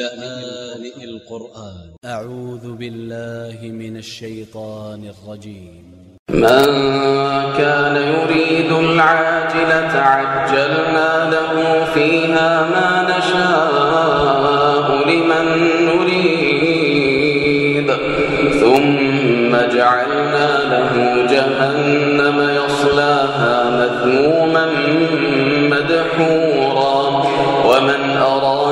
لآن القرآن. أ ع و ذ ب ا ل ل ه من ا ل ش ي ط ا ن ا ل ج ي م من كان يريد العاجلة عجلنا له فيها ما نشاء لمن نريد. ثم جعلنا له جهنم يصلاها مذموما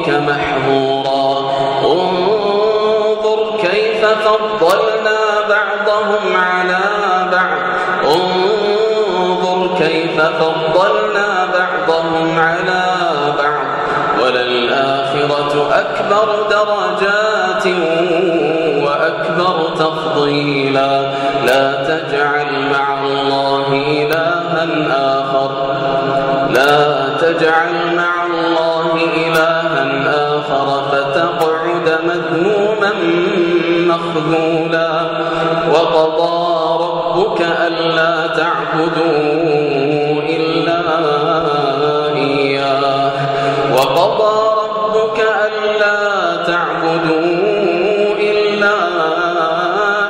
ربك محظورا. انظر كيف فضلنا بعضهم على بعض. انظر كيف فضلنا بعضهم على بعض. وللآخرة أكبر درجات وأكبر تفضيلا. لا تجعل مع الله إلها آخر. لا تجعل مع الله مخذولا وقضى ربك ألا تعبدوا إلا إياه. وقضى ربك ألا تعبدوا إلا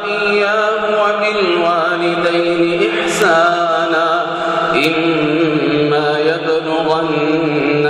إياه وبالوالدين إحسانا إما يبلغن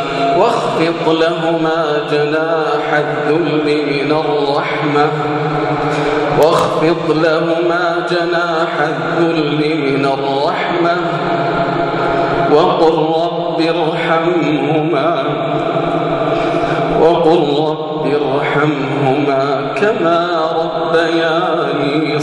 واخفض لهما جناح الذل من الرحمة. واخفض لهما جناح الذل من الرحمة. وقل رب ارحمهما. وقل رب ارحمهما كما ربياني